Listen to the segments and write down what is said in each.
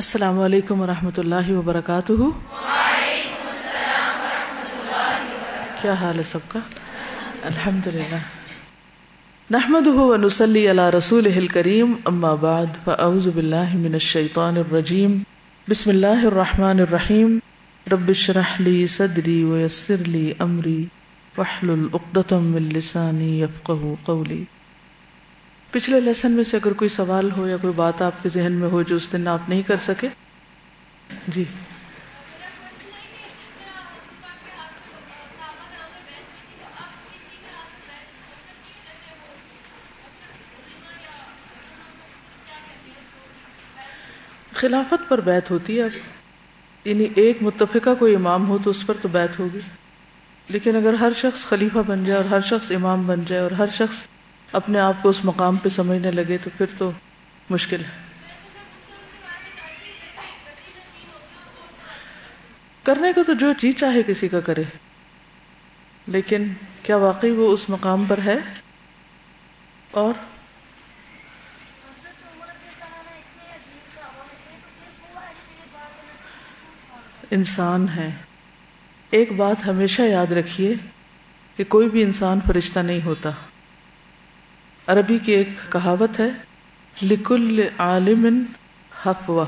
السلام علیکم ورحمۃ اللہ وبرکاتہ۔ کیا حال ہے سب کا؟ الحمد للہ نحمد ونسلی علی رسول کریم اما بعد، فاعوذ باللہ من الشیطان الرجیم۔ بسم اللہ الرحمن الرحیم۔ رب اشرح لی صدری ویسر لی امری۔ واحلل عقدۃ من لسانی یفقهوا قولی۔ پچھلے لیسن میں سے اگر کوئی سوال ہو یا کوئی بات آپ کے ذہن میں ہو جو اس دن آپ نہیں کر سکے۔ جی۔ خلافت پر بیت ہوتی ہے۔ اب یعنی ایک متفقہ کوئی امام ہو تو اس پر تو بیت ہوگی۔ لیکن اگر ہر شخص خلیفہ بن جائے اور ہر شخص امام بن جائے اور ہر شخص اپنے آپ کو اس مقام پہ سمجھنے لگے تو پھر تو مشکل ہے۔ کرنے کو تو جو جی چاہے کسی کا کرے۔ لیکن کیا واقعی وہ اس مقام پر ہے؟ اور؟ انسان ہے۔ ایک بات ہمیشہ یاد رکھیے کہ کوئی بھی انسان فرشتہ نہیں ہوتا۔ عربی کی ایک کہاوت ہے، لکل عالم حفوہ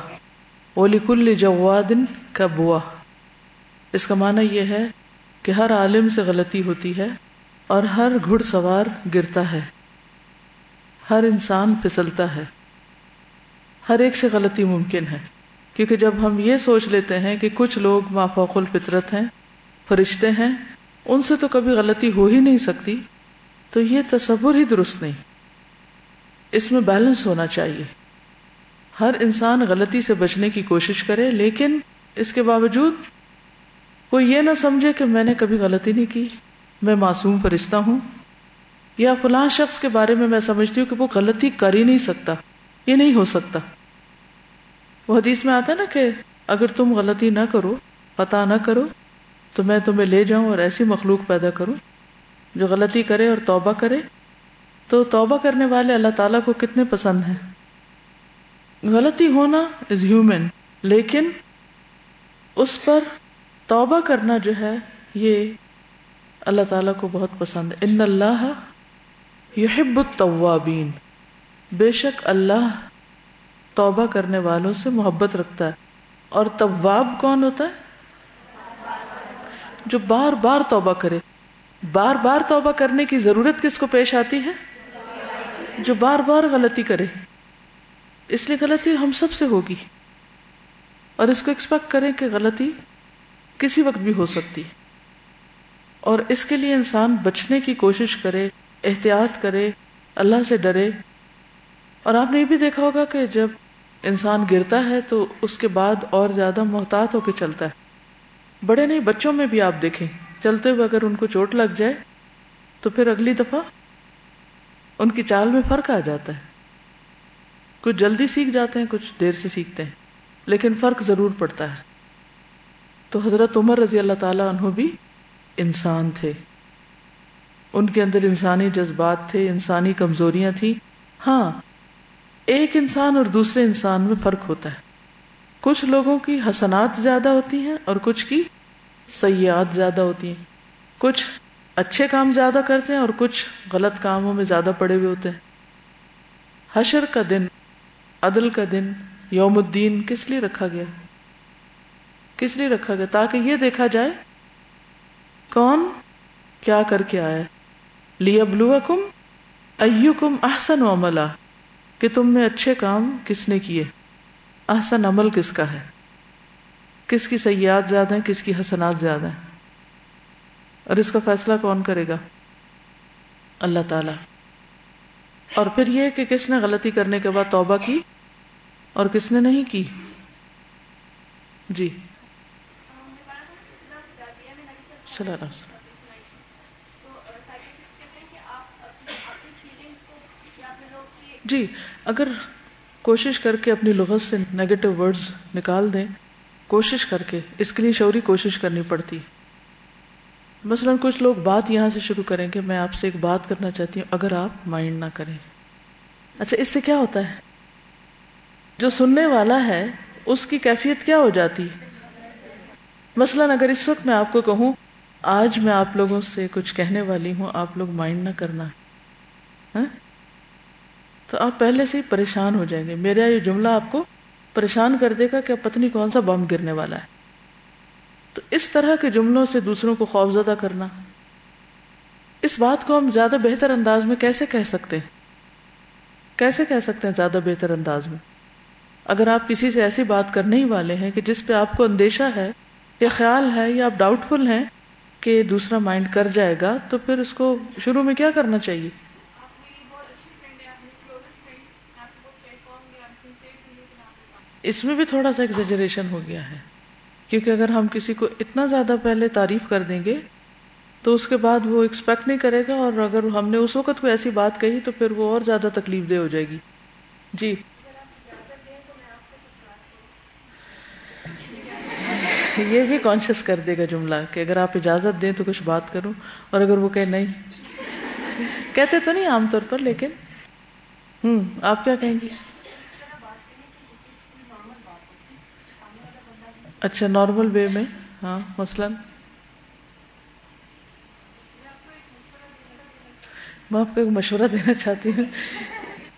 وہ لکل جوادن کا بوا اس کا معنی یہ ہے کہ ہر عالم سے غلطی ہوتی ہے اور ہر گھڑ سوار گرتا ہے۔ ہر انسان پھسلتا ہے۔ ہر ایک سے غلطی ممکن ہے۔ کیونکہ جب ہم یہ سوچ لیتے ہیں کہ کچھ لوگ مافوق الفطرت ہیں، فرشتے ہیں، ان سے تو کبھی غلطی ہو ہی نہیں سکتی۔ تو یہ تصور ہی درست نہیں۔ اس میں بیلنس ہونا چاہیے۔ ہر انسان غلطی سے بچنے کی کوشش کرے، لیکن اس کے باوجود کوئی یہ نہ سمجھے کہ میں نے کبھی غلطی نہیں کی۔ میں معصوم فرشتہ ہوں۔ یا فلاں شخص کے بارے میں میں سمجھتی ہوں کہ وہ غلطی کر ہی نہیں سکتا۔ یہ نہیں ہو سکتا۔ وہ حدیث میں آتا ہے نا کہ اگر تم غلطی نہ کرو پتا نہ کرو، تو میں تمہیں لے جاؤں اور ایسی مخلوق پیدا کروں۔ جو غلطی کرے اور توبہ کرے، تو توبہ کرنے والے اللہ تعالیٰ کو کتنے پسند ہیں؟ غلطی ہونا از ہیومن لیکن اس پر توبہ کرنا جو ہے، یہ اللہ تعالیٰ کو بہت پسند ہے۔ ان اللہ یحب التوابین، بے شک اللہ توبہ کرنے والوں سے محبت رکھتا ہے۔ اور طواب کون ہوتا ہے؟ جو بار بار توبہ کرے۔ بار بار توبہ کرنے کی ضرورت کس کو پیش آتی ہے؟ جو بار بار غلطی کرے۔ اس لیے غلطی ہم سب سے ہوگی۔ اور اس کو ایکسپیکٹ کریں کہ غلطی کسی وقت بھی ہو سکتی۔ اور اس کے لیے انسان بچنے کی کوشش کرے، احتیاط کرے، اللہ سے ڈرے۔ اور آپ نے یہ بھی دیکھا ہوگا کہ جب انسان گرتا ہے تو اس کے بعد اور زیادہ محتاط ہو کے چلتا ہے۔ بڑے نہیں، بچوں میں بھی آپ دیکھیں۔ چلتے ہوئے اگر ان کو چوٹ لگ جائے تو پھر اگلی دفعہ ان کی چال میں فرق آ جاتا ہے۔ کچھ جلدی سیکھ جاتے ہیں، کچھ دیر سے سیکھتے ہیں، لیکن فرق ضرور پڑتا ہے۔ تو حضرت عمر رضی اللہ تعالیٰ عنہ بھی انسان تھے۔ ان کے اندر انسانی جذبات تھے، انسانی کمزوریاں تھیں۔ ہاں ایک انسان اور دوسرے انسان میں فرق ہوتا ہے۔ کچھ لوگوں کی حسنات زیادہ ہوتی ہیں اور کچھ کی سیاحت زیادہ ہوتی ہیں۔ کچھ اچھے کام زیادہ کرتے ہیں اور کچھ غلط کاموں میں زیادہ پڑے ہوئے ہوتے ہیں۔ حشر کا دن، عدل کا دن، یوم الدین کس لیے رکھا گیا؟ کس لیے رکھا گیا؟ تاکہ یہ دیکھا جائے کون کیا کر کے آیا لیا کم او کم احسن عملہ کہ تم میں اچھے کام کس نے کیے؟ احسن عمل کس کا ہے؟ کس کی سیاحت زیادہ ہیں، کس کی حسنات زیادہ ہیں؟ اور اس کا فیصلہ کون کرے گا؟ اللہ تعالی۔ اور پھر یہ کہ کس نے غلطی کرنے کے بعد توبہ کی؟ اور کس نے نہیں کی؟ جی۔ جی اگر کوشش کر کے اپنی لغت سے نیگیٹو ورڈز نکال دیں کوشش کر کے، اس کے لیے شوری کوشش کرنی پڑتی۔ مثلا کچھ لوگ بات یہاں سے شروع کریں کہ میں آپ سے ایک بات کرنا چاہتی ہوں، اگر آپ مائنڈ نہ کریں۔ اچھا اس سے کیا ہوتا ہے؟ جو سننے والا ہے، اس کی کیفیت کیا ہو جاتی؟ مثلاً اگر اس وقت میں آپ کو کہوں، آج میں آپ لوگوں سے کچھ کہنے والی ہوں، آپ لوگ مائنڈ نہ کرنا۔ ہاں؟ تو آپ پہلے سے ہی پریشان ہو جائیں گے۔ میرا یہ جملہ آپ کو پریشان کر دے گا کہ پتنی کون سا بم گرنے والا ہے۔ تو اس طرح کے جملوں سے دوسروں کو خوفزدہ کرنا۔ اس بات کو ہم زیادہ بہتر انداز میں کیسے کہہ سکتے ہیں؟ کیسے کہہ سکتے ہیں زیادہ بہتر انداز میں؟ اگر آپ کسی سے ایسی بات کرنے ہی والے ہیں کہ جس پہ آپ کو اندیشہ ہے یا خیال ہے یا آپ ڈاؤٹ فل ہیں کہ دوسرا مائنڈ کر جائے گا، تو پھر اس کو شروع میں کیا کرنا چاہیے؟ اس میں بھی تھوڑا سا ایگزیجریشن ہو گیا ہے۔ کیونکہ اگر ہم کسی کو اتنا زیادہ پہلے تعریف کر دیں گے، تو اس کے بعد وہ ایکسپیکٹ نہیں کرے گا اور اگر ہم نے اس وقت کوئی ایسی بات کہی، تو پھر وہ اور زیادہ تکلیف دہ ہو جائے گی۔ جی۔ یہ بھی کانشیس کر دے گا جملہ کہ اگر آپ اجازت دیں تو کچھ بات کروں، اور اگر وہ کہ نہیں۔ کہتے تو نہیں عام طور پر، لیکن۔ ہوں آپ کیا کہیں گی اچھا نارمل وے میں ہاں مثلاً۔ میں آپ کو ایک مشورہ دینا چاہتی ہوں۔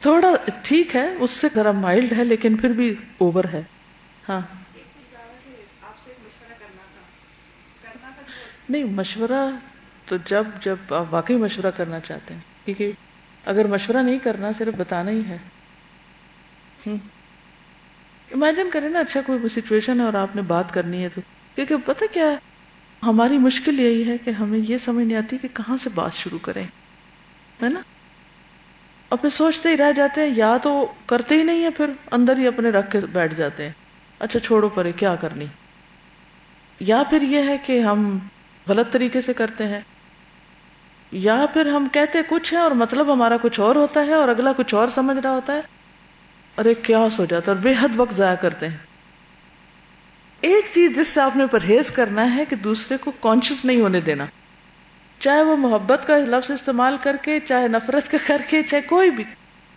تھوڑا ٹھیک ہے، اس سے ذرا مائلڈ ہے، لیکن پھر بھی اوور ہے۔ ہاں۔ نہیں، مشورہ تو جب جب آپ واقعی مشورہ کرنا چاہتے ہیں، کیونکہ اگر مشورہ نہیں کرنا، صرف بتانا ہی ہے۔ امیجن کریں نا اچھا کوئی سچویشن ہے اور آپ نے بات کرنی ہے تو۔ کیونکہ پتہ کیا ہے، ہماری مشکل یہی ہے کہ ہمیں یہ سمجھ نہیں آتی کہ کہاں سے بات شروع کریں۔ ہے نا؟ اور پھر سوچتے ہی رہ جاتے ہیں، یا تو کرتے ہی نہیں ہے پھر اندر ہی اپنے رکھ کے بیٹھ جاتے ہیں۔ اچھا چھوڑو پرے، کیا کرنی؟ یا پھر یہ ہے کہ ہم غلط طریقے سے کرتے ہیں۔ یا پھر ہم کہتے کچھ ہے اور مطلب ہمارا کچھ اور ہوتا ہے اور اگلا کچھ اور سمجھ رہا ہوتا ہے۔ اور ایک کیاس ہو جاتا ہے؟ اور بے حد وقت ضائع کرتے ہیں۔ ایک چیز جس سے آپ نے پرہیز کرنا ہے کہ دوسرے کو کانشیس نہیں ہونے دینا۔ چاہے وہ محبت کا لفظ استعمال کر کے، چاہے نفرت کا کر کے، چاہے کوئی بھی۔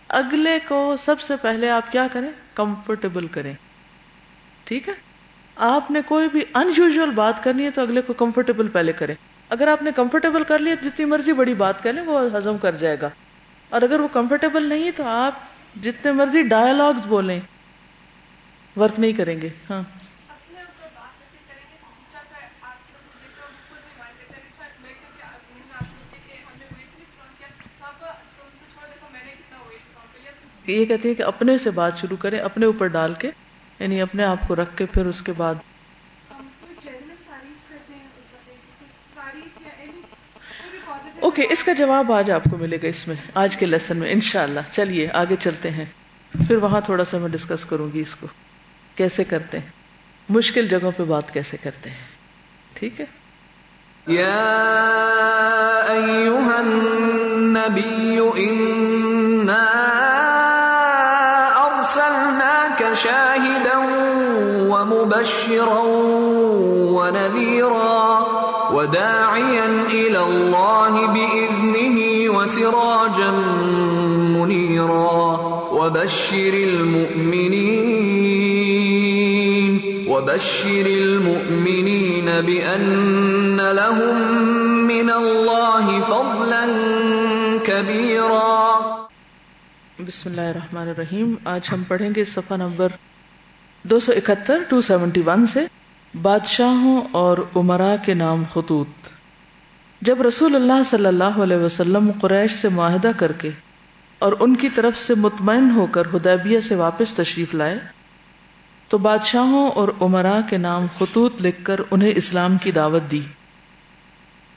اگلے کو سب سے پہلے آپ کیا کریں؟ کمفرٹیبل کریں۔ ٹھیک ہے؟ آپ نے کوئی بھی ان یوژل بات کرنی ہے تو اگلے کو کمفرٹیبل پہلے کریں۔ اگر آپ نے کمفرٹیبل کر لیا، جتنی مرضی بڑی بات کر لیں، وہ ہزم کر جائے گا۔ اور اگر وہ کمفرٹیبل نہیں تو آپ جتنے مرضی ڈائلگس بولیں۔ ورک نہیں کریں گے۔ ہاں۔ یہ کہتے ہیں کہ اپنے سے بات شروع کریں اپنے اوپر ڈال کے یعنی اپنے آپ کو رکھ کے پھر اس کے بعد اوکے اس کا جواب آج آپ کو ملے گا اس میں، آج کے لیسن میں، انشاءاللہ۔ چلیے، آگے چلتے ہیں۔ پھر وہاں تھوڑا سا میں ڈسکس کروں گی اس کو۔ کیسے کرتے ہیں؟ مشکل جگہوں پہ بات کیسے کرتے ہیں؟ ٹھیک ہے؟ یا ایوہا النبی انا ارسلناک شاہدا ومبشرا ونذیرا وداعيا إلى الله بإذنه وسراجا منيرا وبشر المؤمنين وبشر المؤمنين بأن لهم من الله فضلا كبيرا بسم اللہ الرحمن الرحیم، آج ہم پڑھیں گے صفحہ نمبر دو سو اکہتر ٹو سیونٹی ون سے، بادشاہوں اور عمرا کے نام خطوط۔ جب رسول اللہ صلی اللہ علیہ وسلم قریش سے معاہدہ کر کے اور ان کی طرف سے مطمئن ہو کر ہدیبیہ سے واپس تشریف لائے، تو بادشاہوں اور عمرا کے نام خطوط لکھ کر انہیں اسلام کی دعوت دی۔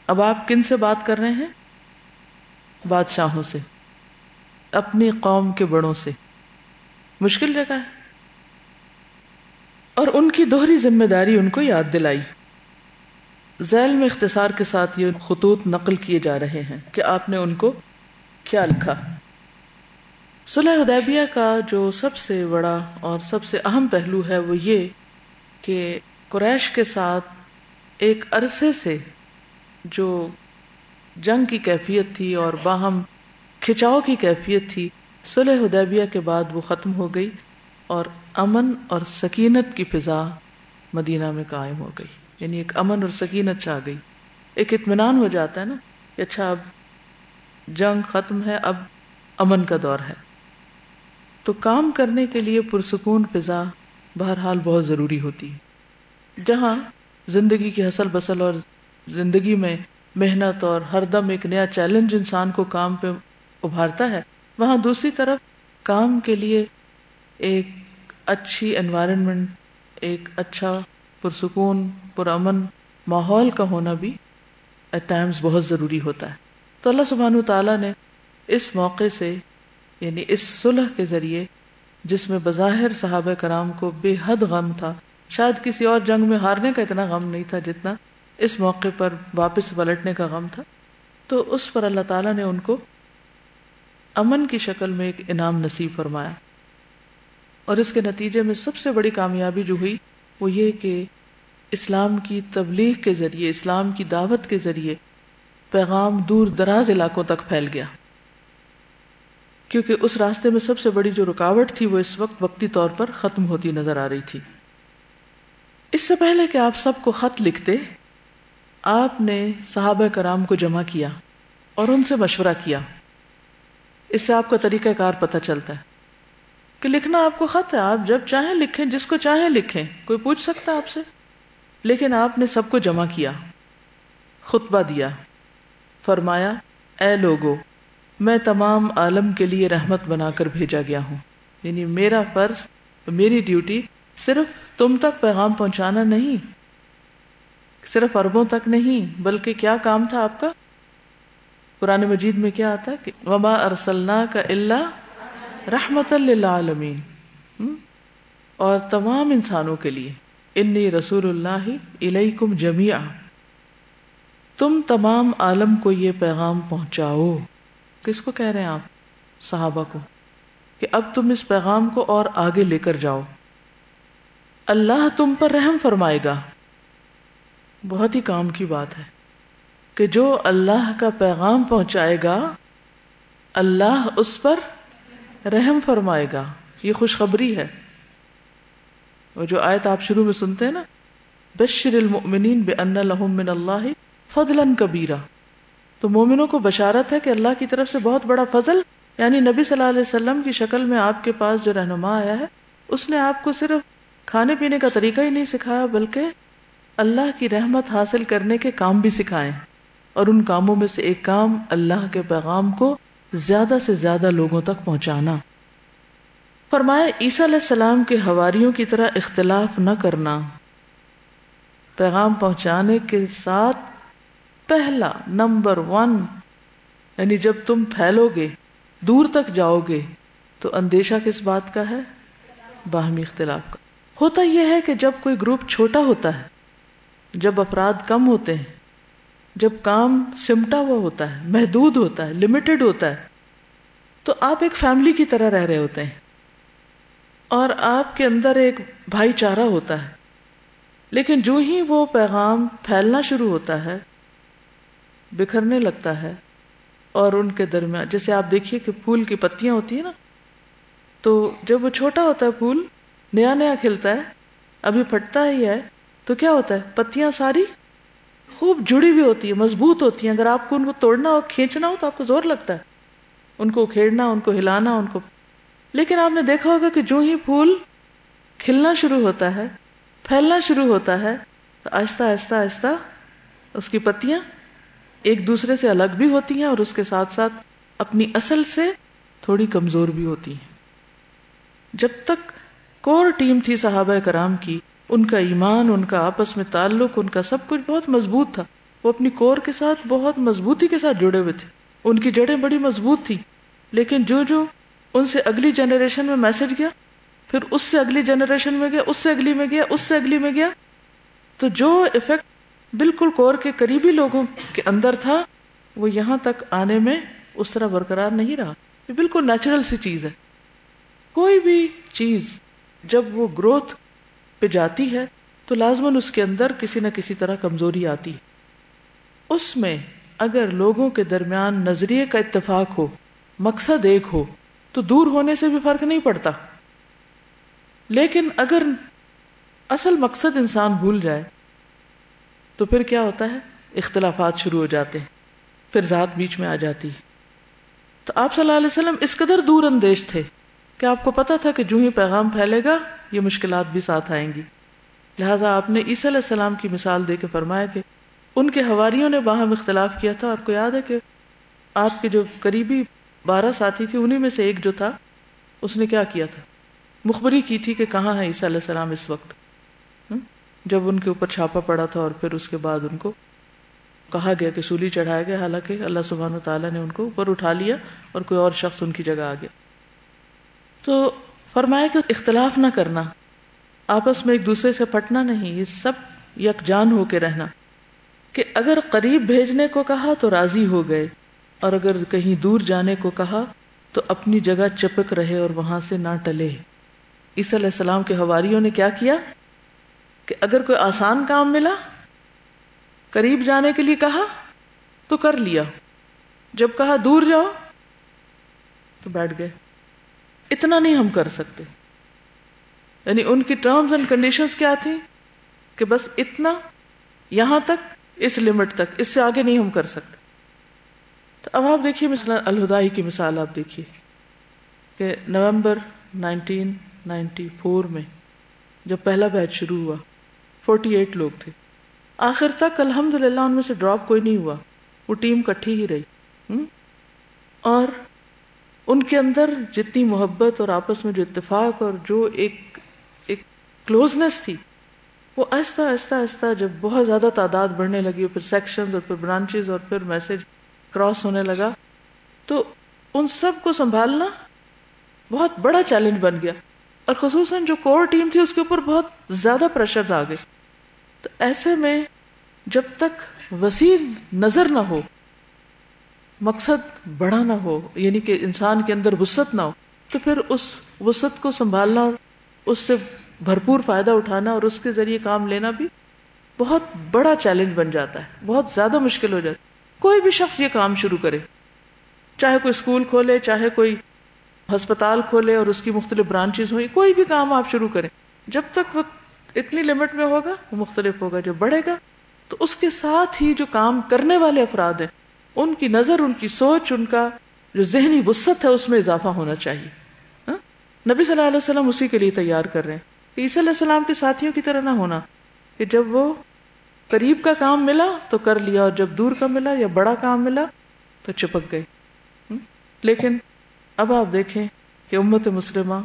اب آپ کن سے بات کر رہے ہیں؟ بادشاہوں سے، اپنی قوم کے بڑوں سے۔ مشکل جگہ ہے۔ اور ان کی دوہری ذمہ داری ان کو یاد دلائی۔ ذیل میں اختصار کے ساتھ یہ خطوط نقل کیے جا رہے ہیں کہ آپ نے ان کو کیا لکھا۔ صلح حدیبیہ کا جو سب سے بڑا اور سب سے اہم پہلو ہے وہ یہ کہ قریش کے ساتھ ایک عرصے سے جو جنگ کی کیفیت تھی اور باہم کھچاؤ کی کیفیت تھی، صلح حدیبیہ کے بعد وہ ختم ہو گئی اور امن اور سکینت کی فضا مدینہ میں قائم ہو گئی۔ یعنی ایک امن اور سکینت چاہ گئی۔ ایک اطمینان ہو جاتا ہے نا کہ اچھا اب جنگ ختم ہے، اب امن کا دور ہے۔ تو کام کرنے کے لیے پرسکون فضا بہرحال بہت ضروری ہوتی ہے۔ جہاں زندگی کی حسل بسل اور زندگی میں محنت اور ہر دم ایک نیا چیلنج انسان کو کام پہ ابھارتا ہے، وہاں دوسری طرف کام کے لیے ایک اچھی انوائرمنٹ ایک اچھا پرسکون، پرامن ماحول کا ہونا بھی ایٹ ٹائمز بہت ضروری ہوتا ہے۔ تو اللہ سبحانہ تعالیٰ نے اس موقع سے یعنی اس صلح کے ذریعے، جس میں بظاہر صحابہ کرام کو بے حد غم تھا، شاید کسی اور جنگ میں ہارنے کا اتنا غم نہیں تھا جتنا اس موقع پر واپس پلٹنے کا غم تھا۔ تو اس پر اللہ تعالیٰ نے ان کو امن کی شکل میں ایک انعام نصیب فرمایا۔ اور اس کے نتیجے میں سب سے بڑی کامیابی جو ہوئی وہ یہ کہ اسلام کی تبلیغ کے ذریعے، اسلام کی دعوت کے ذریعے پیغام دور دراز علاقوں تک پھیل گیا۔ کیونکہ اس راستے میں سب سے بڑی جو رکاوٹ تھی وہ اس وقت وقتی طور پر ختم ہوتی نظر آ رہی تھی۔ اس سے پہلے کہ آپ سب کو خط لکھتے، آپ نے صحابہ کرام کو جمع کیا اور ان سے مشورہ کیا۔ اس سے آپ کا طریقہ کار پتہ چلتا ہے۔ کہ لکھنا آپ کو خط ہے، آپ جب چاہیں لکھیں، جس کو چاہیں لکھیں، کوئی پوچھ سکتا آپ سے؟ لیکن آپ نے سب کو جمع کیا، خطبہ دیا، فرمایا، اے لوگو، میں تمام عالم کے لیے رحمت بنا کر بھیجا گیا ہوں۔ یعنی میرا فرض، میری ڈیوٹی صرف تم تک پیغام پہنچانا نہیں، صرف اربوں تک نہیں، بلکہ کیا کام تھا آپ کا؟ قرآن مجید میں کیا آتا ہے کہ، وما ارسلنا کا اللہ رحمت اللہ عالمین اور تمام انسانوں کے لیے۔ انی رسول اللہ علیکم جمیا تم تمام عالم کو یہ پیغام پہنچاؤ۔ کس کو کہہ رہے ہیں آپ؟ صحابہ کو۔ کہ اب تم اس پیغام کو اور آگے لے کر جاؤ۔ اللہ تم پر رحم فرمائے گا۔ بہت ہی کام کی بات ہے۔ کہ جو اللہ کا پیغام پہنچائے گا، اللہ اس پر رحم فرمائے گا، یہ خوشخبری ہے۔ اور جو آیت آپ شروع میں سنتے ہیں نا، بشر المؤمنین بے ان لہم من اللہ فضلا کبیرا تو مومنوں کو بشارت ہے کہ اللہ کی طرف سے بہت بڑا فضل یعنی نبی صلی اللہ علیہ وسلم کی شکل میں آپ کے پاس جو رہنما آیا ہے، اس نے آپ کو صرف کھانے پینے کا طریقہ ہی نہیں سکھایا، بلکہ اللہ کی رحمت حاصل کرنے کے کام بھی سکھائے۔ اور ان کاموں میں سے ایک کام اللہ کے پیغام کو زیادہ سے زیادہ لوگوں تک پہنچانا۔ فرمایا، عیسیٰ علیہ السلام کے ہواریوں کی طرح اختلاف نہ کرنا۔ پیغام پہنچانے کے ساتھ پہلا نمبر ون یعنی جب تم پھیلو گے، دور تک جاؤ گے، تو اندیشہ کس بات کا ہے؟ باہمی اختلاف کا۔ ہوتا یہ ہے کہ جب کوئی گروپ چھوٹا ہوتا ہے، جب افراد کم ہوتے ہیں جب کام سمٹا ہوا ہوتا ہے، محدود ہوتا ہے لمیٹڈ ہوتا ہے، تو آپ ایک فیملی کی طرح رہ رہے ہوتے ہیں۔ اور آپ کے اندر ایک بھائی چارہ ہوتا ہے۔ لیکن جو ہی وہ پیغام پھیلنا شروع ہوتا ہے، بکھرنے لگتا ہے۔ اور ان کے درمیان، جیسے آپ دیکھیے کہ پھول کی پتیاں ہوتی ہیں نا، تو جب وہ چھوٹا ہوتا ہے پھول، نیا نیا کھلتا ہے، ابھی پھٹتا ہی ہے، تو کیا ہوتا ہے؟ پتیاں ساری خوب جڑی ہوئی ہوتی ہے، مضبوط ہوتی ہیں۔ اگر آپ کو ان کو توڑنا ہو کھینچنا ہو تو آپ کو زور لگتا ہے۔ ان کو کھیڑنا ان کو ہلانا، ان کو۔ لیکن آپ نے دیکھا ہوگا کہ جو ہی پھول کھلنا شروع ہوتا ہے، پھیلنا شروع ہوتا ہے، تو آہستہ آہستہ آہستہ اس کی پتیاں ایک دوسرے سے الگ بھی ہوتی ہیں اور اس کے ساتھ ساتھ اپنی اصل سے تھوڑی کمزور بھی ہوتی ہیں۔ جب تک کور ٹیم تھی صحابہ کرام کی ان کا ایمان، ان کا آپس میں تعلق، ان کا سب کچھ بہت مضبوط تھا۔ وہ اپنی کور کے ساتھ بہت مضبوطی کے ساتھ جڑے ہوئے تھے۔ ان کی جڑیں بڑی مضبوط تھی لیکن جو جو ان سے اگلی جنریشن میں میسج گیا، پھر اس سے اگلی جنریشن میں گیا، اس سے اگلی میں گیا، اس سے اگلی میں گیا۔ تو جو افیکٹ بالکل کور کے قریبی لوگوں کے اندر تھا، وہ یہاں تک آنے میں اس طرح برقرار نہیں رہا۔ یہ بالکل نیچرل سی چیز ہے۔ کوئی بھی چیز جب وہ گروتھ پہ جاتی ہے تو لازمن اس کے اندر کسی نہ کسی طرح کمزوری آتی اس میں اگر لوگوں کے درمیان نظریے کا اتفاق ہو، مقصد ایک ہو، تو دور ہونے سے بھی فرق نہیں پڑتا۔ لیکن اگر اصل مقصد انسان بھول جائے، تو پھر کیا ہوتا ہے؟ اختلافات شروع ہو جاتے ہیں، پھر ذات بیچ میں آ جاتی تو آپ صلی اللہ علیہ وسلم اس قدر دور اندیش تھے کہ آپ کو پتا تھا کہ جو ہی پیغام پھیلے گا یہ مشکلات بھی ساتھ آئیں گی۔ لہٰذا آپ نے عیسی علیہ السلام کی مثال دے کے فرمایا کہ ان کے ہواریوں نے باہم اختلاف کیا تھا آپ کو یاد ہے کہ آپ کے جو قریبی بارہ ساتھی تھے انہیں میں سے ایک جو تھا، اس نے کیا کیا تھا؟ مخبری کی تھی کہ کہاں ہے عیسیٰ علیہ السلام اس وقت۔ جب ان کے اوپر چھاپا پڑا تھا اور پھر اس کے بعد ان کو کہا گیا کہ سولی چڑھایا گیا، حالانکہ اللہ سبحانہ تعالیٰ نے ان کو اوپر اٹھا لیا اور کوئی اور شخص ان کی جگہ آ گیا۔ تو فرمایا کہ اختلاف نہ کرنا۔ آپس میں ایک دوسرے سے پٹنا نہیں، یہ سب یکجان ہو کے رہنا۔ کہ اگر قریب بھیجنے کو کہا تو راضی ہو گئے، اور اگر کہیں دور جانے کو کہا تو اپنی جگہ چپک رہے اور وہاں سے نہ ٹلے۔ عیسی علیہ السلام کے حواریوں نے کیا کیا؟ کہ اگر کوئی آسان کام ملا، قریب جانے کے لیے کہا تو کر لیا۔ جب کہا دور جاؤ تو بیٹھ گئے۔ اتنا نہیں ہم کر سکتے۔ یعنی ان کی ٹرمز اینڈ کنڈیشنز کیا تھی کہ بس اتنا یہاں تک، اس لمٹ تک، اس سے آگے نہیں ہم کر سکتے۔ تو اب آپ دیکھیے، مثلا الہدائی کی مثال آپ دیکھیے۔ کہ نومبر نائنٹین نائنٹی فور میں جب پہلا بیچ شروع ہوا فورٹی ایٹ لوگ تھے۔ آخر تک الحمد للہ ان میں سے ڈراپ کوئی نہیں ہوا۔ وہ ٹیم کٹھی ہی رہی۔ اور ان کے اندر جتنی محبت اور آپس میں جو اتفاق اور جو ایک ایک کلوزنس تھی، وہ آہستہ آہستہ آہستہ جب بہت زیادہ تعداد بڑھنے لگی اور پھر سیکشن اور پھر برانچز اور پھر میسج کراس ہونے لگا، تو ان سب کو سنبھالنا بہت بڑا چیلنج بن گیا۔ اور خصوصاً جو کور ٹیم تھی، اس کے اوپر بہت زیادہ پریشر آ گئے۔ تو ایسے میں جب تک وسیع نظر نہ ہو مقصد بڑا نہ ہو یعنی کہ انسان کے اندر وسط نہ ہو، تو پھر اس وسط کو سنبھالنا اور اس سے بھرپور فائدہ اٹھانا اور اس کے ذریعے کام لینا بھی بہت بڑا چیلنج بن جاتا ہے، بہت زیادہ مشکل ہو جاتا ہے۔ کوئی بھی شخص یہ کام شروع کرے، چاہے کوئی اسکول کھولے، چاہے کوئی ہسپتال کھولے اور اس کی مختلف برانچز ہوئی کوئی بھی کام آپ شروع کریں، جب تک وہ اتنی لمٹ میں ہوگا، وہ مختلف ہوگا، جب بڑھے گا، تو اس کے ساتھ ہی جو کام کرنے والے افراد ہیں ان کی نظر، ان کی سوچ، ان کا جو ذہنی وسط ہے، اس میں اضافہ ہونا چاہیے۔ ہاں؟ نبی صلی اللہ علیہ وسلم اسی کے لیے تیار کر رہے ہیں۔ عیسی علیہ السلام کے ساتھیوں کی طرح نہ ہونا۔ کہ جب وہ قریب کا کام ملا تو کر لیا، اور جب دور کا ملا یا بڑا کام ملا تو چپک گئے۔ ہاں؟ لیکن اب آپ دیکھیں کہ امت مسلمہ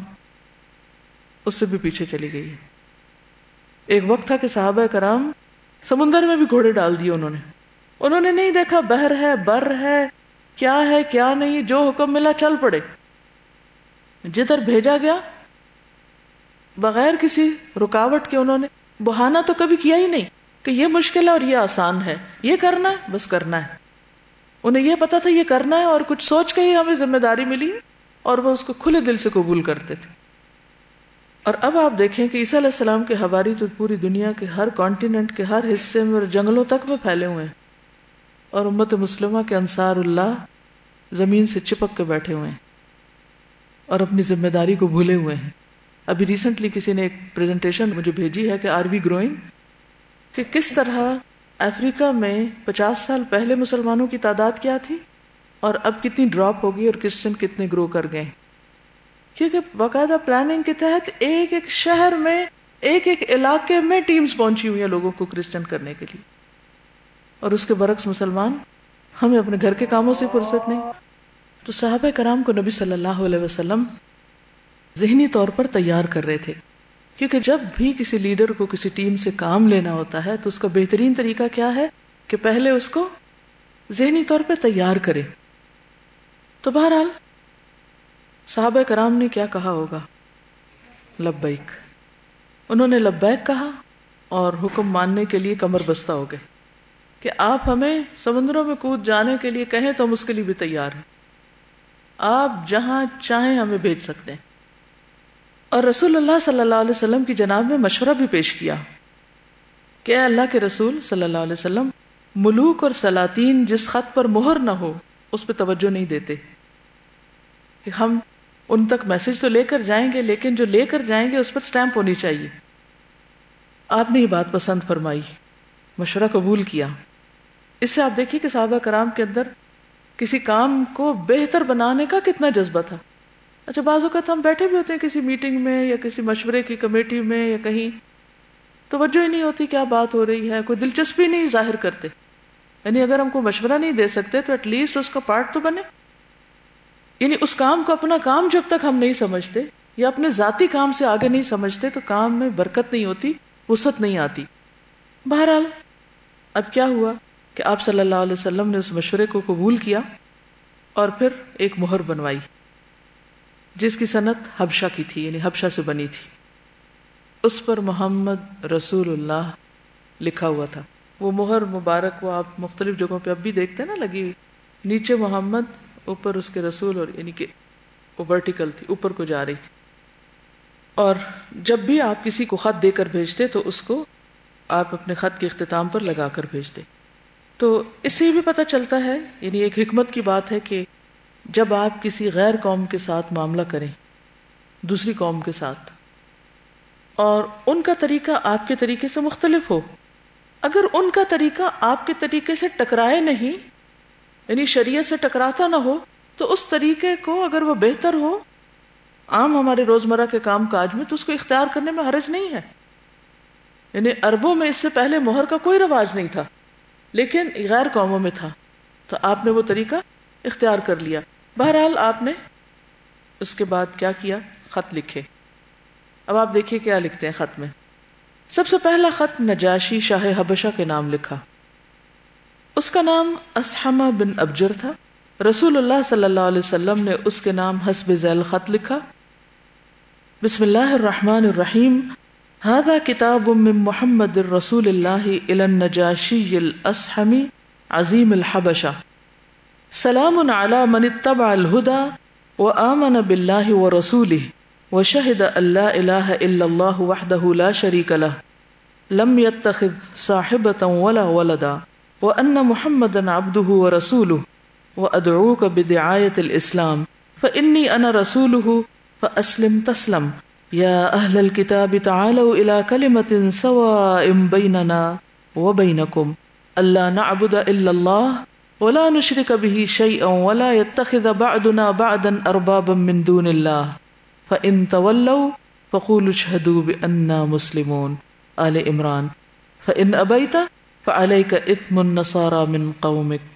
اس سے بھی پیچھے چلی گئی ہے۔ ایک وقت تھا کہ صحابہ کرام سمندر میں بھی گھوڑے ڈال دیے انہوں نے۔ انہوں نے نہیں دیکھا بہر ہے، بر ہے، کیا ہے، کیا نہیں، جو حکم ملا چل پڑے۔ جدھر بھیجا گیا، بغیر کسی رکاوٹ کے انہوں نے بہانا تو کبھی کیا ہی نہیں کہ یہ مشکل ہے اور یہ آسان ہے۔ یہ کرنا ہے، بس کرنا ہے۔ انہیں یہ پتا تھا یہ کرنا ہے اور کچھ سوچ کے ہی ہمیں ذمہ داری ملی اور وہ اس کو کھلے دل سے قبول کرتے تھے۔ اور اب آپ دیکھیں کہ عیسیٰ علیہ السلام کے حواری تو پوری دنیا کے ہر کانٹیننٹ کے ہر حصے میں اور جنگلوں تک میں پھیلے ہوئے ہیں۔ اور امت مسلمہ کے انصار اللہ زمین سے چپک کے بیٹھے ہوئے ہیں اور اپنی ذمہ داری کو بھولے ہوئے ہیں۔ ابھی ریسنٹلی کسی نے ایک پریزنٹیشن مجھے بھیجی ہے کہ آر وی گروئنگ کہ کس طرح افریقہ میں پچاس سال پہلے مسلمانوں کی تعداد کیا تھی اور اب کتنی ڈراپ ہوگی اور کرسچن کتنے گرو کر گئے کیونکہ باقاعدہ پلاننگ کے تحت ایک ایک شہر میں ایک ایک علاقے میں ٹیمز پہنچی ہوئی ہیں لوگوں کو کرسچن کرنے کے لیے۔ اور اس کے برعکس مسلمان ہمیں اپنے گھر کے کاموں سے فرصت نہیں تو صحابہ کرام کو نبی صلی اللہ علیہ وسلم ذہنی طور پر تیار کر رہے تھے۔ کیونکہ جب بھی کسی لیڈر کو کسی ٹیم سے کام لینا ہوتا ہے تو اس کا بہترین طریقہ کیا ہے کہ پہلے اس کو ذہنی طور پہ تیار کرے۔ تو بہرحال صحابہ کرام نے کیا کہا ہوگا؟ لبیک۔ انہوں نے لبیک کہا اور حکم ماننے کے لیے کمر بستہ ہو گئے۔ کہ آپ ہمیں سمندروں میں کود جانے کے لیے کہیں تو ہم اس کے لیے بھی تیار ہیں۔ آپ جہاں چاہیں ہمیں بھیج سکتے ہیں۔ اور رسول اللہ صلی اللہ علیہ وسلم کی جناب میں مشورہ بھی پیش کیا۔ کہ اللہ کے رسول صلی اللہ علیہ وسلم، ملوک اور سلاطین جس خط پر مہر نہ ہو، اس پہ توجہ نہیں دیتے۔ کہ ہم ان تک میسج تو لے کر جائیں گے، لیکن جو لے کر جائیں گے، اس پر سٹیمپ ہونی چاہیے۔ آپ نے یہ بات پسند فرمائی، مشورہ قبول کیا۔ اس سے آپ دیکھیے کہ صحابہ کرام کے اندر کسی کام کو بہتر بنانے کا کتنا جذبہ تھا۔ اچھا بعض اوقات ہم بیٹھے بھی ہوتے ہیں کسی میٹنگ میں یا کسی مشورے کی کمیٹی میں یا کہیں۔ توجہ ہی نہیں ہوتی کیا بات ہو رہی ہے، کوئی دلچسپی نہیں ظاہر کرتے۔ یعنی اگر ہم کو مشورہ نہیں دے سکتے تو ایٹ لیسٹ اس کا پارٹ تو بنے۔ یعنی اس کام کو اپنا کام جب تک ہم نہیں سمجھتے یا اپنے ذاتی کام سے آگے نہیں سمجھتے تو کام میں برکت نہیں ہوتی وسط نہیں آتی۔ بہرحال، اب کیا ہوا؟ کہ آپ صلی اللہ علیہ وسلم نے اس مشورے کو قبول کیا اور پھر ایک مہر بنوائی، جس کی صنعت حبشہ کی تھی یعنی حبشہ سے بنی تھی۔ اس پر محمد رسول اللہ لکھا ہوا تھا۔ وہ مہر مبارک، وہ آپ مختلف جگہوں پہ اب بھی دیکھتے ہیں نا، لگی ہوئی۔ نیچے محمد، اوپر اس کے رسول اور یعنی کہ وہ ورٹیکل تھی، اوپر کو جا رہی تھی۔ اور جب بھی آپ کسی کو خط دے کر بھیجتے تو اس کو آپ اپنے خط کے اختتام پر لگا کر بھیجتے۔ تو اس سے بھی پتہ چلتا ہے یعنی ایک حکمت کی بات ہے کہ جب آپ کسی غیر قوم کے ساتھ معاملہ کریں، دوسری قوم کے ساتھ، اور ان کا طریقہ آپ کے طریقے سے مختلف ہو، اگر ان کا طریقہ آپ کے طریقے سے ٹکرائے نہیں یعنی شریعت سے ٹکراتا نہ ہو، تو اس طریقے کو اگر وہ بہتر ہو، عام ہمارے روزمرہ کے کام کاج میں تو اس کو اختیار کرنے میں حرج نہیں ہے۔ یعنی اربوں میں اس سے پہلے مہر کا کوئی رواج نہیں تھا۔ لیکن غیر قوموں میں تھا۔ تو آپ نے وہ طریقہ اختیار کر لیا۔ بہرحال آپ نے اس کے بعد کیا کیا؟ خط لکھے۔ اب آپ دیکھیے کیا لکھتے ہیں خط میں۔ سب سے پہلا خط نجاشی شاہ حبشہ کے نام لکھا۔ اس کا نام اسحمہ بن ابجر تھا۔ رسول اللہ صلی اللہ علیہ وسلم نے اس کے نام حسب ذیل خط لکھا۔ بسم اللہ الرحمن الرحیم۔ هذا كتاب من محمد الرسول الله الى النجاشي الاسحمي عظيم الحبشة. سلام على من اتبع الهدى وآمن بالله ورسوله وشهد أن لا إله إلا الله وحده لا شريك له. لم يتخذ صاحبة ولا ولدا. وأن محمدا عبده ورسوله. وأدعوك بدعاية الإسلام. فإني أنا رسوله فأسلم تسلم. يا أهل الكتاب تعالوا إلى كلمة سواء بيننا وبينكم ألا نعبد إلا الله ولا نشرك به شيئا ولا يتخذ بعدنا بعدا أربابا من دون الله فإن تولوا فقولوا اشهدوا بأننا مسلمون آل عمران فإن أبيت فعليك إثم النصارى من قومك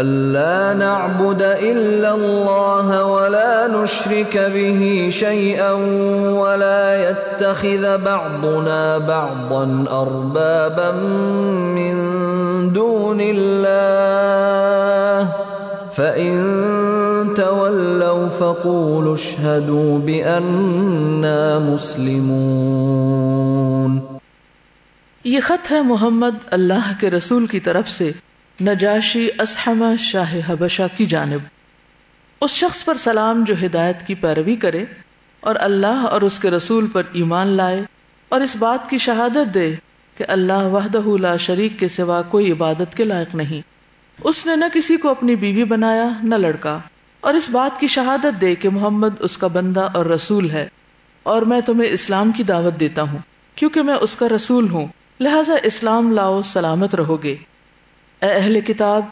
ألا نعبد إلا الله ولا نشرك به شيئا ولا يتخذ بعضنا بعضا أربابا من دون الله فإن تولوا فقولوا اشهدوا بأننا مسلمون۔ یہ خط ہے محمد اللہ کے رسول کی طرف سے۔ نجاشی اسحمہ شاہ حبشہ کی جانب۔ اس شخص پر سلام جو ہدایت کی پیروی کرے اور اللہ اور اس کے رسول پر ایمان لائے اور اس بات کی شہادت دے کہ اللہ وحدہ لا شریک کے سوا کوئی عبادت کے لائق نہیں۔ اس نے نہ کسی کو اپنی بیوی بنایا، نہ لڑکا۔ اور اس بات کی شہادت دے کہ محمد اس کا بندہ اور رسول ہے۔ اور میں تمہیں اسلام کی دعوت دیتا ہوں، کیونکہ میں اس کا رسول ہوں۔ لہذا اسلام لاؤ، سلامت رہو گے۔ اے اہل کتاب،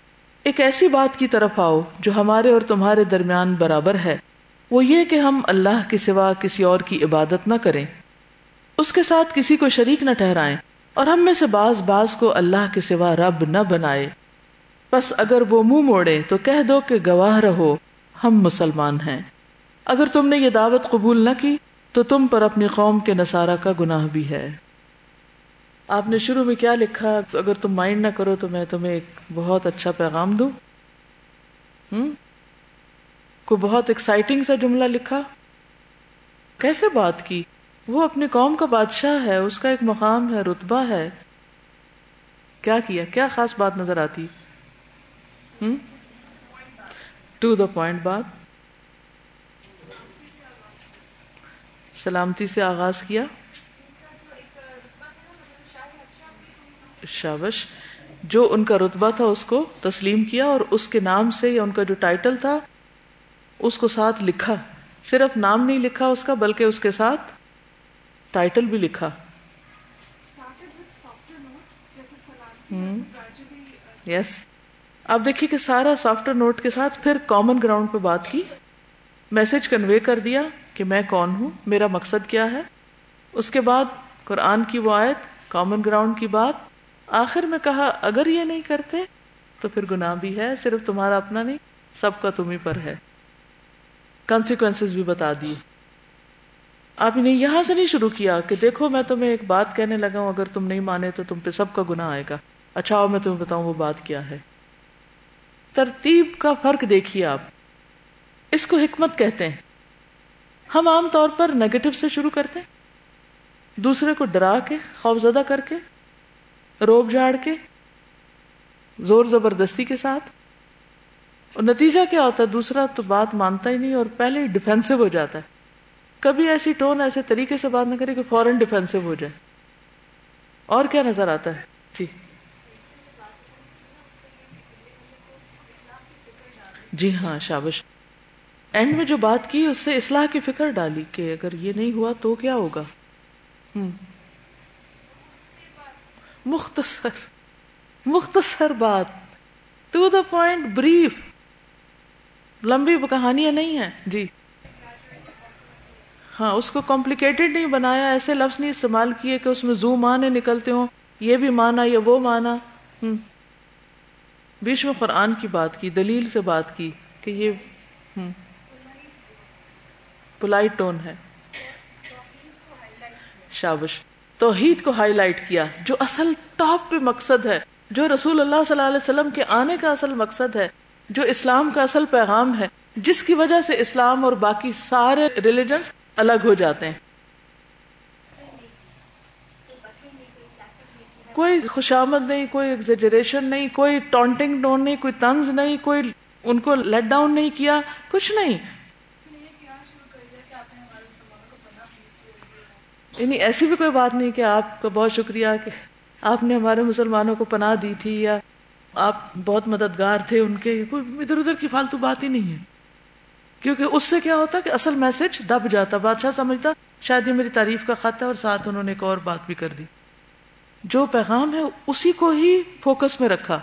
ایک ایسی بات کی طرف آؤ جو ہمارے اور تمہارے درمیان برابر ہے۔ وہ یہ کہ ہم اللہ کے سوا کسی اور کی عبادت نہ کریں۔ اس کے ساتھ کسی کو شریک نہ ٹھہرائیں اور ہم میں سے باز باز کو اللہ کے سوا رب نہ بنائے۔ بس اگر وہ منہ مو موڑے تو کہہ دو کہ گواہ رہو، ہم مسلمان ہیں۔ اگر تم نے یہ دعوت قبول نہ کی تو تم پر اپنی قوم کے نصارہ کا گناہ بھی ہے۔ آپ نے شروع میں کیا لکھا؟ اگر تم مائنڈ نہ کرو تو میں تمہیں ایک بہت اچھا پیغام دوں۔ کو بہت ایکسائٹنگ سا جملہ لکھا؟ کیسے بات کی؟ وہ اپنی قوم کا بادشاہ ہے، اس کا ایک مقام ہے، رتبہ ہے۔ کیا کیا؟ کیا خاص بات نظر آتی؟ ٹو دا پوائنٹ بات۔ سلامتی سے آغاز کیا۔ شابش جو ان کا رتبہ تھا اس کو تسلیم کیا اور اس کے نام سے یا ان کا جو ٹائٹل تھا اس کو ساتھ لکھا۔ صرف نام نہیں لکھا اس کا بلکہ اس کے ساتھ ٹائٹل بھی لکھا۔ یس اب دیکھیے کہ سارا سافٹ ویئر نوٹ کے ساتھ پھر کامن گراؤنڈ پہ بات کی۔ میسج کنوے کر دیا کہ میں کون ہوں میرا مقصد کیا ہے۔ اس کے بعد قرآن کی وہ آیت کامن گراؤنڈ کی بات۔ آخر میں کہا، اگر یہ نہیں کرتے تو پھر گناہ بھی ہے، صرف تمہارا اپنا نہیں، سب کا تمہیں پر ہے۔ کانسیکوینس بھی بتا دیے۔ آپ نے یہاں سے نہیں شروع کیا کہ دیکھو، میں تمہیں ایک بات کہنے لگا ہوں، اگر تم نہیں مانے تو تم پہ سب کا گناہ آئے گا۔ اچھا آؤ میں تمہیں بتاؤں وہ بات کیا ہے۔ ترتیب کا فرق دیکھیے آپ۔ اس کو حکمت کہتے ہیں۔ ہم عام طور پر نیگیٹو سے شروع کرتے ہیں، دوسرے کو ڈرا کے خوف زدہ کر کے روب جھاڑ کے، زور زبردستی کے ساتھ۔ اور نتیجہ کیا ہوتا ہے؟ دوسرا تو بات مانتا ہی نہیں اور پہلے ہی ڈیفینسو ہو جاتا ہے۔ کبھی ایسی ٹون ایسے طریقے سے بات نہ کرے کہ فورن ڈیفینسو ہو جائے۔ اور کیا نظر آتا ہے؟ جی۔ جی ہاں شابش۔ اینڈ میں جو بات کی، اس سے اصلاح کی فکر ڈالی کہ اگر یہ نہیں ہوا تو کیا ہوگا؟ ہوں مختصر مختصر بات۔ ٹو دا پوائنٹ بریف لمبی کہانیاں نہیں ہیں۔ جی۔ ہاں اس کو کمپلیکیٹڈ نہیں بنایا، ایسے لفظ نہیں استعمال کیے کہ اس میں زو مانے نکلتے ہوں۔ یہ بھی مانا یا وہ مانا بیچ میں قرآن کی بات کی، دلیل سے بات کی کہ یہ پولائٹ ٹون ہے۔ شابش۔ توحید کو ہائی لائٹ کیا، جو اصل ٹاپ پہ مقصد ہے، جو رسول اللہ صلی اللہ علیہ وسلم کے آنے کا اصل مقصد ہے، جو اسلام کا اصل پیغام ہے، جس کی وجہ سے اسلام اور باقی سارے ریلیجنس الگ ہو جاتے ہیں۔ کوئی خوشامد نہیں، کوئی ایگزیجریشن نہیں، کوئی ٹونٹنگ ٹون نہیں، کوئی تنز نہیں، کوئی ان کو لیٹ ڈاؤن نہیں کیا، کچھ نہیں۔ یعنی ایسی بھی کوئی بات نہیں کہ آپ کا بہت شکریہ کہ آپ نے ہمارے مسلمانوں کو پناہ دی تھی یا آپ بہت مددگار تھے ان کے کوئی ادھر ادھر کی فالتو بات ہی نہیں ہے۔ کیونکہ اس سے کیا ہوتا کہ اصل میسج دب جاتا، بادشاہ سمجھتا، شاید یہ میری تعریف کا خط ہے اور ساتھ انہوں نے ایک اور بات بھی کر دی۔ جو پیغام ہے اسی کو ہی فوکس میں رکھا۔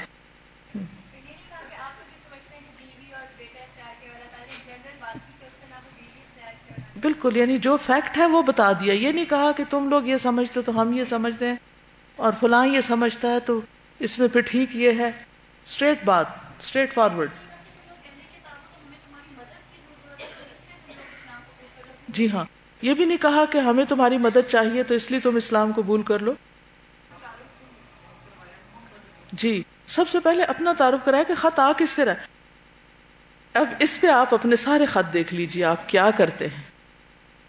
بالکل یعنی جو فیکٹ ہے وہ بتا دیا۔ یہ نہیں کہا کہ تم لوگ یہ سمجھتے تو ہم یہ سمجھتے ہیں اور فلاں یہ سمجھتا ہے تو اس میں پھر ٹھیک یہ ہے۔ اسٹریٹ بات اسٹریٹ فارورڈ جی ہاں۔ یہ بھی نہیں کہا کہ ہمیں تمہاری مدد چاہیے تو اس لیے تم اسلام قبول کر لو۔ جی سب سے پہلے اپنا تعارف کرایا کہ خط آ کس طرح۔ اب اس پہ آپ اپنے سارے خط دیکھ لیجیے آپ کیا کرتے ہیں۔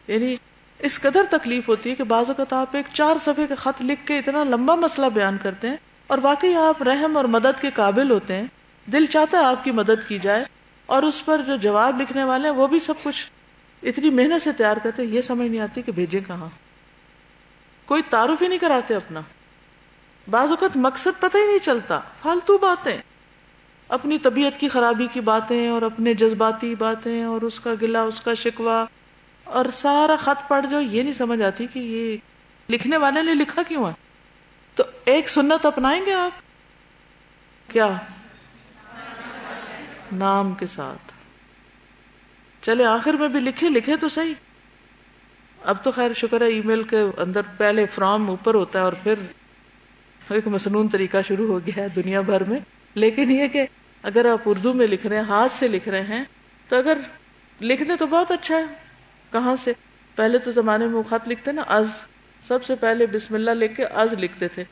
یعنی اس قدر تکلیف ہوتی ہے کہ بعض اوقات آپ ایک چار صفحے کا خط لکھ کے اتنا لمبا مسئلہ بیان کرتے ہیں اور واقعی آپ رحم اور مدد کے قابل ہوتے ہیں۔ دل چاہتا ہے آپ کی مدد کی جائے اور اس پر جو جواب لکھنے والے ہیں وہ بھی سب کچھ اتنی محنت سے تیار کرتے یہ سمجھ نہیں آتی کہ بھیجے کہاں۔ کوئی تعارف ہی نہیں کراتے اپنا۔ بعض اوقات مقصد پتہ ہی نہیں چلتا، فالتو باتیں۔ اپنی طبیعت کی خرابی کی باتیں اور اپنے جذباتی باتیں اور اس کا گلا اس کا شکوا اور سارا خط پڑھ جو یہ نہیں سمجھ آتی کہ یہ لکھنے والے نے لکھا کیوں ہے؟ تو ایک سنت اپنائیں گے آپ؟ کیا؟ نام کے ساتھ۔ چلے، آخر میں بھی لکھے لکھے تو صحیح۔ اب تو خیر، شکر ہے، ای میل کے اندر پہلے فرام اوپر ہوتا ہے اور پھر ایک مصنون طریقہ شروع ہو گیا ہے دنیا بھر میں۔ لیکن یہ کہ اگر آپ اردو میں لکھ رہے ہیں، ہاتھ سے لکھ رہے ہیں، تو اگر لکھ دیں تو بہت اچھا ہے۔ کہاں سے؟ پہلے تو زمانے میں وہ خط لکھتے نا از سب سے پہلے بسم اللہ لکھ کے از لکھتے تھے۔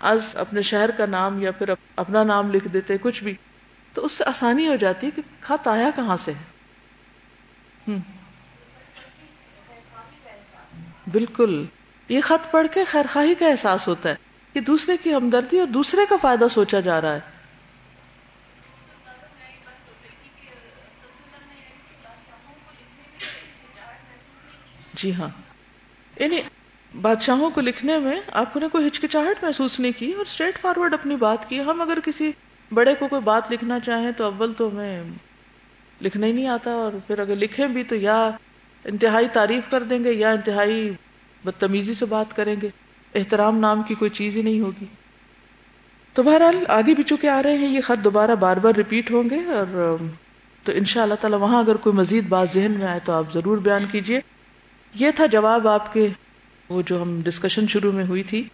از اپنے شہر کا نام یا پھر اپنا نام لکھ دیتے، کچھ بھی۔ تو اس سے آسانی ہو جاتی ہے کہ خط آیا کہاں سے ہے۔ بالکل۔ یہ خط پڑھ کے خیر خواہی کا احساس ہوتا ہے کہ دوسرے کی ہمدردی اور دوسرے کا فائدہ سوچا جا رہا ہے۔ جی ہاں۔ یعنی بادشاہوں کو لکھنے میں آپ نے کوئی ہچکچاہٹ محسوس نہیں کی اور اسٹریٹ فارورڈ اپنی بات کی۔ ہم اگر کسی بڑے کو کوئی بات لکھنا چاہیں تو اول تو میں لکھنا ہی نہیں آتا اور پھر اگر لکھیں بھی تو یا انتہائی تعریف کر دیں گے یا انتہائی بدتمیزی سے بات کریں گے۔ احترام نام کی کوئی چیز ہی نہیں ہوگی۔ تو بہرحال آگے بھی چکے آ رہے ہیں یہ خط دوبارہ بار بار ریپیٹ ہوں گے اور تو ان شاء اللہ تعالی وہاں اگر کوئی مزید بات ذہن میں آئے تو آپ ضرور بیان کیجیے یہ تھا جواب آپ کے وہ جو ہم ڈسکشن شروع میں ہوئی تھی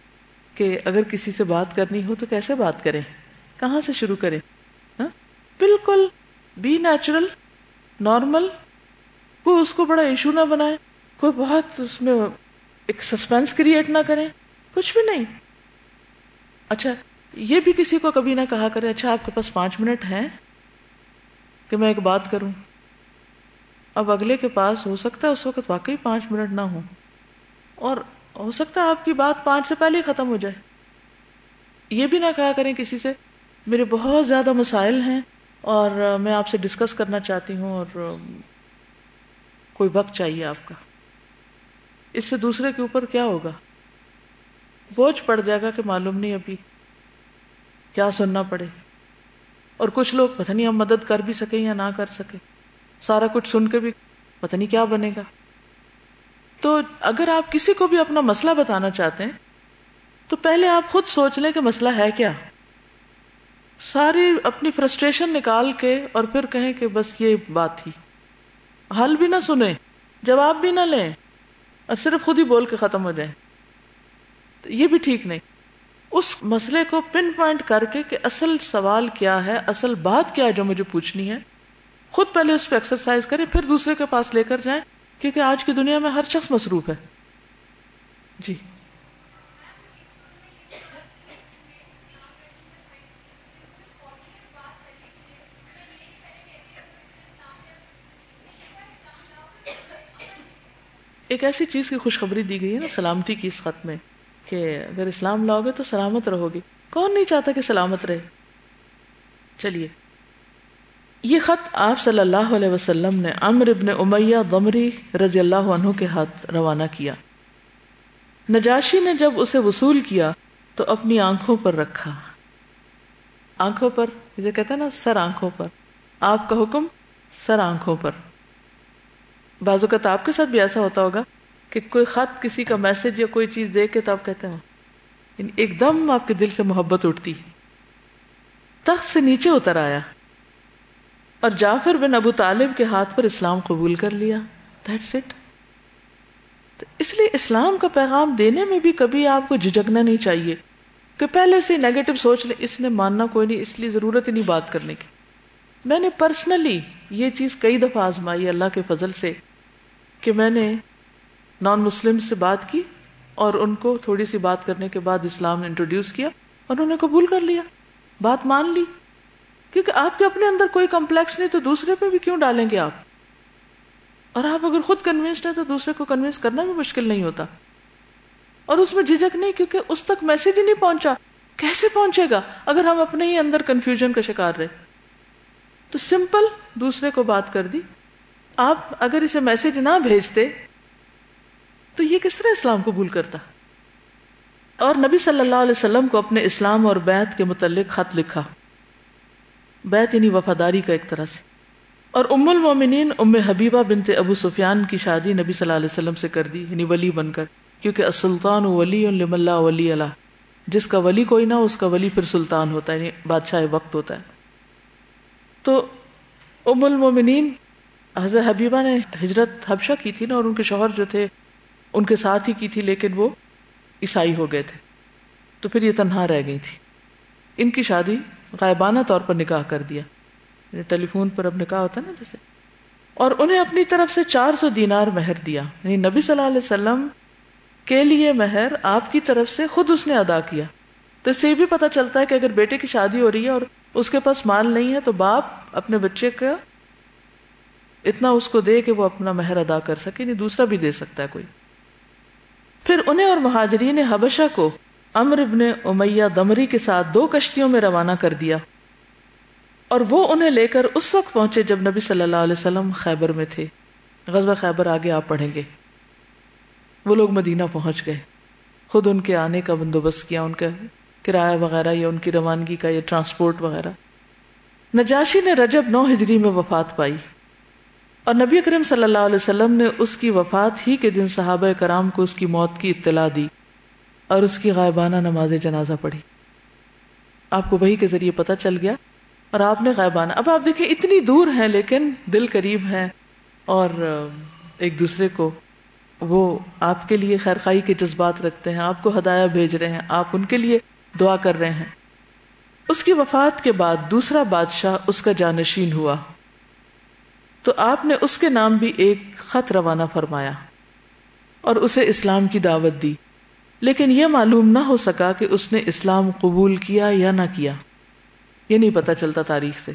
کہ اگر کسی سے بات کرنی ہو تو کیسے بات کریں؟ کہاں سے شروع کریں؟ ہاں؟ بالکل بی نیچرل نارمل کوئی اس کو بڑا ایشو نہ بنائے، کوئی بہت اس میں ایک سسپینس کریٹ نہ کرے کچھ بھی نہیں۔ اچھا یہ بھی کسی کو کبھی نہ کہا کرے اچھا آپ کے پاس پانچ منٹ ہیں کہ میں ایک بات کروں۔ اب اگلے کے پاس ہو سکتا ہے اس وقت واقعی پانچ منٹ نہ ہو۔ اور ہو سکتا ہے آپ کی بات پانچ سے پہلے ہی ختم ہو جائے۔ یہ بھی نہ کہا کریں کسی سے، میرے بہت زیادہ مسائل ہیں اور میں آپ سے ڈسکس کرنا چاہتی ہوں اور کوئی وقت چاہیے آپ کا۔ اس سے دوسرے کے اوپر کیا ہوگا؟ بوجھ پڑ جائے گا کہ معلوم نہیں ابھی کیا سننا پڑے۔ اور کچھ لوگ پتہ نہیں ہم مدد کر بھی سکیں یا نہ کر سکے سارا کچھ سن کے بھی پتہ نہیں کیا بنے گا۔ تو اگر آپ کسی کو بھی اپنا مسئلہ بتانا چاہتے ہیں، تو پہلے آپ خود سوچ لیں کہ مسئلہ ہے کیا۔ ساری اپنی فرسٹریشن نکال کے اور پھر کہیں کہ بس یہ بات تھی۔ حل بھی نہ سنیں، جواب بھی نہ لیں، اور صرف خود ہی بول کے ختم ہو جائیں۔ تو یہ بھی ٹھیک نہیں۔ اس مسئلے کو پن پوائنٹ کر کے کہ اصل سوال کیا ہے، اصل بات کیا ہے جو مجھے پوچھنی ہے خود پہلے اس پہ ایکسرسائز کریں، پھر دوسرے کے پاس لے کر جائیں، کیونکہ آج کی دنیا میں ہر شخص مصروف ہے۔ جی۔ ایک ایسی چیز کی خوشخبری دی گئی ہے نا سلامتی کی اس خط میں، کہ اگر اسلام لاؤ گے تو سلامت رہو گے۔ کون نہیں چاہتا کہ سلامت رہے؟ چلیے۔ یہ خط آپ صلی اللہ علیہ وسلم نے امر ابن امیہ غمری رضی اللہ عنہ کے ہاتھ روانہ کیا۔ نجاشی نے جب اسے وصول کیا تو اپنی آنکھوں پر رکھا۔ آنکھوں پر جسے کہتے ہیں نا سر آنکھوں پر۔ آپ کا حکم، سر آنکھوں پر۔ بعض اوقات آپ کے ساتھ بھی ایسا ہوتا ہوگا کہ کوئی خط کسی کا میسج یا کوئی چیز دیکھ کے تو آپ کہتے ہیں یعنی ایک دم آپ کے دل سے محبت اٹھتی۔ تخت سے نیچے اتر آیا۔ اور جعفر بن ابو طالب کے ہاتھ پر اسلام قبول کر لیا۔ دیٹس اٹ اس لیے اسلام کا پیغام دینے میں بھی کبھی آپ کو جھجکنا نہیں چاہیے کہ پہلے سے نیگیٹو سوچ لیں، اس نے ماننا کوئی نہیں، اس لیے ضرورت ہی نہیں بات کرنے کی۔ میں نے پرسنلی یہ چیز کئی دفعہ آزمائی اللہ کے فضل سے کہ میں نے نان مسلم سے بات کی اور ان کو تھوڑی سی بات کرنے کے بعد اسلام انٹروڈیوس کیا اور انہوں نے قبول کر لیا۔ بات مان لی۔ کیونکہ آپ کے اپنے اندر کوئی کمپلیکس نہیں تو دوسرے پہ بھی کیوں ڈالیں گے آپ؟ اور آپ اگر خود کنوینسڈ ہیں تو دوسرے کو کنوینس کرنا بھی مشکل نہیں ہوتا۔ اور اس میں جھجک نہیں کیونکہ اس تک میسج ہی نہیں پہنچا۔ کیسے پہنچے گا اگر ہم اپنے ہی اندر کنفیوژن کا شکار رہے؟ تو سمپل دوسرے کو بات کر دی۔ آپ اگر اسے میسج نہ بھیجتے تو یہ کس طرح اسلام قبول کرتا؟ اور نبی صلی اللہ علیہ وسلم کو اپنے اسلام اور بیت کے متعلق خط لکھا۔ بیت یعنی وفاداری کا ایک طرح سے۔ اور ام المومنین، ام حبیبہ بنت ابو سفیان کی شادی نبی صلی اللہ علیہ وسلم سے کر دی یعنی ولی بن کر، کیونکہ السلطان ولی لم اللہ ولی اللہ جس کا ولی کوئی نہ، اس کا ولی پھر سلطان ہوتا ہے یعنی بادشاہ وقت ہوتا ہے۔ تو ام المومنین، حضرت حبیبہ نے ہجرت حبشہ کی تھی نا، اور ان کے شوہر جو تھے، ان کے ساتھ ہی کی تھی، لیکن وہ عیسائی ہو گئے تھے۔ تو پھر یہ تنہا رہ گئی تھی۔ ان کی شادی غائبانہ طور پر نکاح کر دیا۔ یعنی ٹیلی فون پر اب نکاح ہوتا ہے نا جیسے۔ اور انہیں اپنی طرف سے چار سو دینار مہر دیا۔ یعنی نبی صلی اللہ علیہ وسلم کے لیے مہر آپ کی طرف سے خود اس نے ادا کیا۔ تو اس سے بھی پتا چلتا ہے کہ اگر بیٹے کی شادی ہو رہی ہے اور اس کے پاس مال نہیں ہے تو باپ اپنے بچے کا اتنا اس کو دے کہ وہ اپنا مہر ادا کر سکے نہیں دوسرا بھی دے سکتا ہے کوئی۔ پھر انہیں اور مہاجرین حبشہ کو امر ابن امیہ دمری کے ساتھ دو کشتیوں میں روانہ کر دیا اور وہ انہیں لے کر اس وقت پہنچے جب نبی صلی اللہ علیہ وسلم خیبر میں تھے۔ غزب خیبر آگے آپ پڑھیں گے۔ وہ لوگ مدینہ پہنچ گئے۔ خود ان کے آنے کا بندوبست کیا، ان کا کرایہ وغیرہ یا ان کی روانگی کا یا ٹرانسپورٹ وغیرہ۔ نجاشی نے رجب نو ہجری میں وفات پائی۔ اور نبی کریم صلی اللہ علیہ وسلم نے اس کی وفات ہی کے دن صحابہ کرام کو اس کی موت کی اطلاع دی۔ اور اس کی غائبانہ نماز جنازہ پڑھی۔ آپ کو وہی کے ذریعے پتہ چل گیا اور آپ نے غائبانہ۔ اب آپ دیکھیں اتنی دور ہیں لیکن دل قریب ہیں اور ایک دوسرے کو وہ آپ کے لیے خیر خائی کے جذبات رکھتے ہیں، آپ کو ہدایہ بھیج رہے ہیں، آپ ان کے لیے دعا کر رہے ہیں۔ اس کی وفات کے بعد دوسرا بادشاہ اس کا جانشین ہوا۔ تو آپ نے اس کے نام بھی ایک خط روانہ فرمایا اور اسے اسلام کی دعوت دی۔ لیکن یہ معلوم نہ ہو سکا کہ اس نے اسلام قبول کیا یا نہ کیا۔ یہ نہیں پتا چلتا تاریخ سے۔